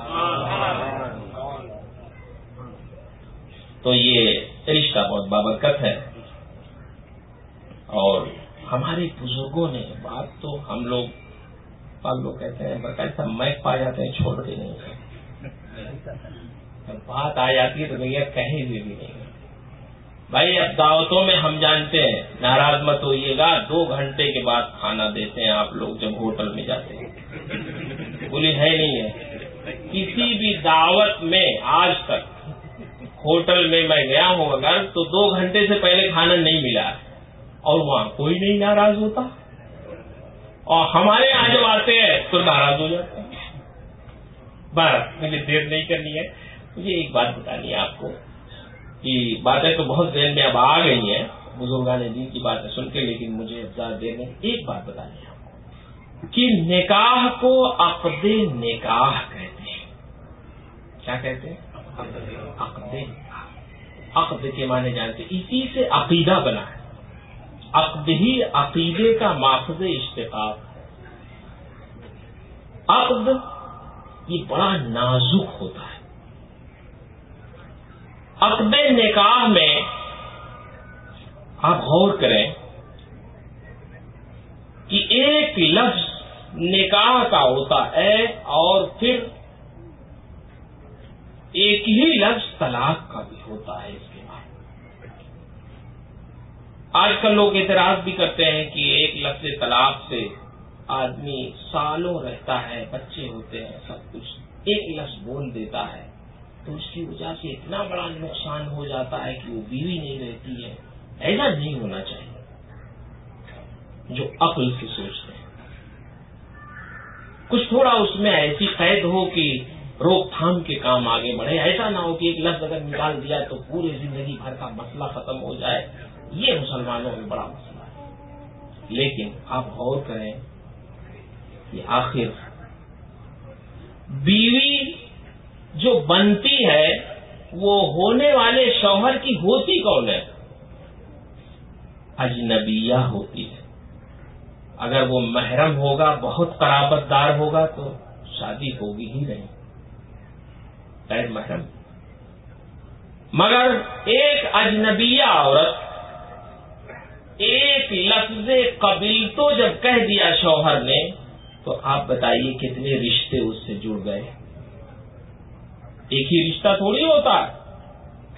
تو یہ رشتہ بہت بابرکت ہے۔ اور ہمارے بزرگوں نے بات تو ہم لوگ لوگ کہتے ہیں ایسا میک پا جاتے ہیں چھوڑتے نہیں بات آ جاتی ہے تو بھیا کہیں بھی بھی نہیں۔ بھائی، اب دعوتوں میں ہم جانتے ہیں، ناراض مت ہوئیے گا۔ دو گھنٹے کے بعد کھانا دیتے ہیں آپ لوگ جب ہوٹل میں جاتے ہیں۔ بولی ہے نہیں ہے۔ کسی بھی دعوت میں آج تک ہوٹل میں میں گیا ہوں اگر تو دو گھنٹے سے پہلے کھانا نہیں ملا۔ اور وہاں کوئی نہیں ناراض ہوتا۔ اور ہمارے یہاں جو آتے ہیں تو ناراض ہو جاتے ہیں۔ بس مجھے دیر نہیں کرنی ہے۔ مجھے ایک بات بتانی ہے آپ کو کہ باتیں تو بہت دیر میں اب آ گئی ہیں۔ بزرگان دین کی باتیں سن کے، لیکن مجھے زیادہ دیر میں ایک بات بتانی ہے آپ کو کہ نکاح کو عقد نکاح کہتے ہیں۔ کیا کہتے ہیں؟ عقد عقد کے معنی جانتے اسی سے عقیدہ بنا ہے۔ عقد ہی عقیدے کا ماخذ اشتقاق ہے۔ عقد یہ بڑا نازک ہوتا ہے۔ عقد نکاح میں آپ غور کریں کہ ایک لفظ نکاح کا ہوتا ہے اور پھر ایک ہی لفظ طلاق کا بھی ہوتا ہے۔ آج کل لوگ اعتراض بھی کرتے ہیں کہ ایک لفظ طلاق سے آدمی سالوں رہتا ہے، بچے ہوتے ہیں، سب کچھ ایک لفظ بول دیتا ہے۔ تو اس کی وجہ سے اتنا بڑا نقصان ہو جاتا ہے کہ وہ بیوی نہیں رہتی ہے۔ ایسا نہیں ہونا چاہیے۔ جو عقل سے سوچتے ہیں کچھ تھوڑا اس میں ایسی قید ہو کہ روک تھام کے کام آگے بڑھے۔ ایسا نہ ہو کہ ایک لفظ اگر نکال دیا تو پوری زندگی بھر کا مسئلہ ختم ہو جائے۔ یہ مسلمانوں میں بڑا مسئلہ ہے۔ لیکن آپ غور کریں کہ آخر بیوی جو بنتی ہے، وہ ہونے والے شوہر کی ہوتی کون ہے؟ اجنبیہ ہوتی ہے۔ اگر وہ محرم ہوگا، بہت قرابت دار ہوگا، تو شادی ہوگی ہی نہیں۔ غیر محرم۔ مگر ایک اجنبیہ عورت ایک لفظ قبیل تو جب کہہ دیا شوہر نے، تو آپ بتائیے کتنے رشتے اس سے جڑ گئے؟ ایک ہی رشتہ تھوڑی ہوتا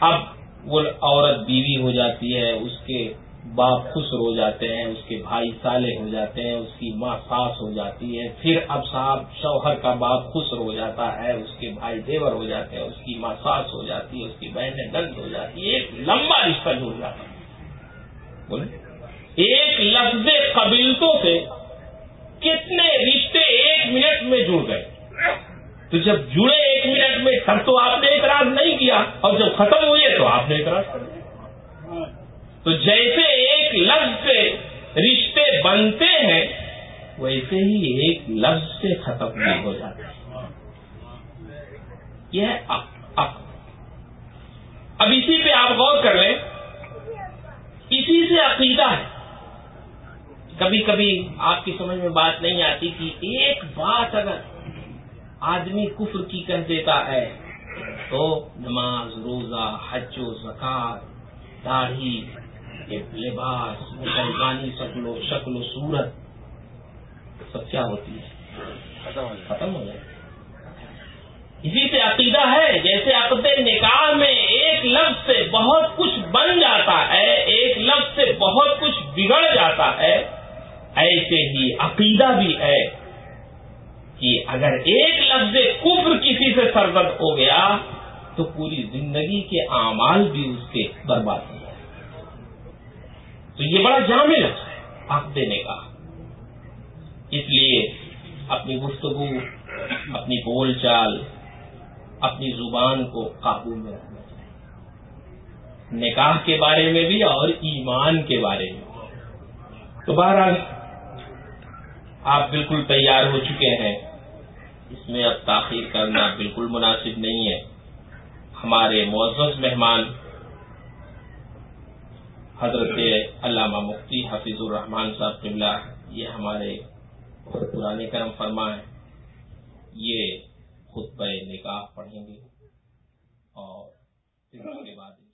اب وہ عورت بیوی ہو جاتی ہے، اس کے باپ خوش ہو جاتے ہیں، اس کے بھائی سالے ہو جاتے ہیں، اس کی ماں ساس ہو جاتی ہے، پھر اب صاحب شوہر کا باپ خوش ہو جاتا ہے، اس کے بھائی دیور ہو جاتے ہیں، اس کی ماں ساس ہو جاتی ہے، اس کی بہنیں نند ہو جاتی ہے ایک لمبا رشتہ جڑ جاتا ہے۔ بولے۔ ایک لفظ قبیلتوں سے کتنے رشتے ایک منٹ میں جڑ گئے۔ تو جب جڑے ایک منٹ میں، تب تو آپ نے اعتراض نہیں کیا۔ اور جب ختم ہوئی ہے تو آپ نے اعتراض کر دیا تو جیسے ایک لفظ سے رشتے بنتے ہیں، ویسے ہی ایک لفظ سے ختم نہیں ہو جاتے یہ اب اسی پہ آپ غور کر لیں۔ اسی سے عقیدہ ہے۔ کبھی کبھی آپ کی سمجھ میں بات نہیں آتی کہ ایک بات اگر آدمی کفر کی کہہ دیتا ہے تو نماز، روزہ، حج و زکات داڑھی، لباس مسلمانی شکل و شکل و صورت، سب کیا ہوتی ہے؟ ختم ہو جائے۔ اسی سے عقیدہ ہے، جیسے عقد نکاح میں ایک لفظ سے بہت کچھ بن جاتا ہے، ایک لفظ سے بہت کچھ بگڑ جاتا ہے، ایسے ہی عقیدہ بھی ہے کہ اگر ایک لفظ کفر کسی سے سرگرد ہو گیا، تو پوری زندگی کے اعمال بھی اس کے برباد ہو تو یہ بڑا جامع لفظ ہے حق دینے کا اس لیے اپنی گفتگو، اپنی بول چال اپنی زبان کو قابو میں رکھنا چاہیے۔ نکاح کے بارے میں بھی اور ایمان کے بارے میں۔ تو بہرحال، آپ بالکل تیار ہو چکے ہیں۔ اس میں اب تاخیر کرنا بالکل مناسب نہیں ہے۔ ہمارے معزز مہمان، حضرت علامہ مفتی حفیظ الرحمان صاحب قبلہ، یہ ہمارے بہت پرانے کرم فرما ہے یہ خود نکاح پڑھیں گے اور پھر اس کے بعد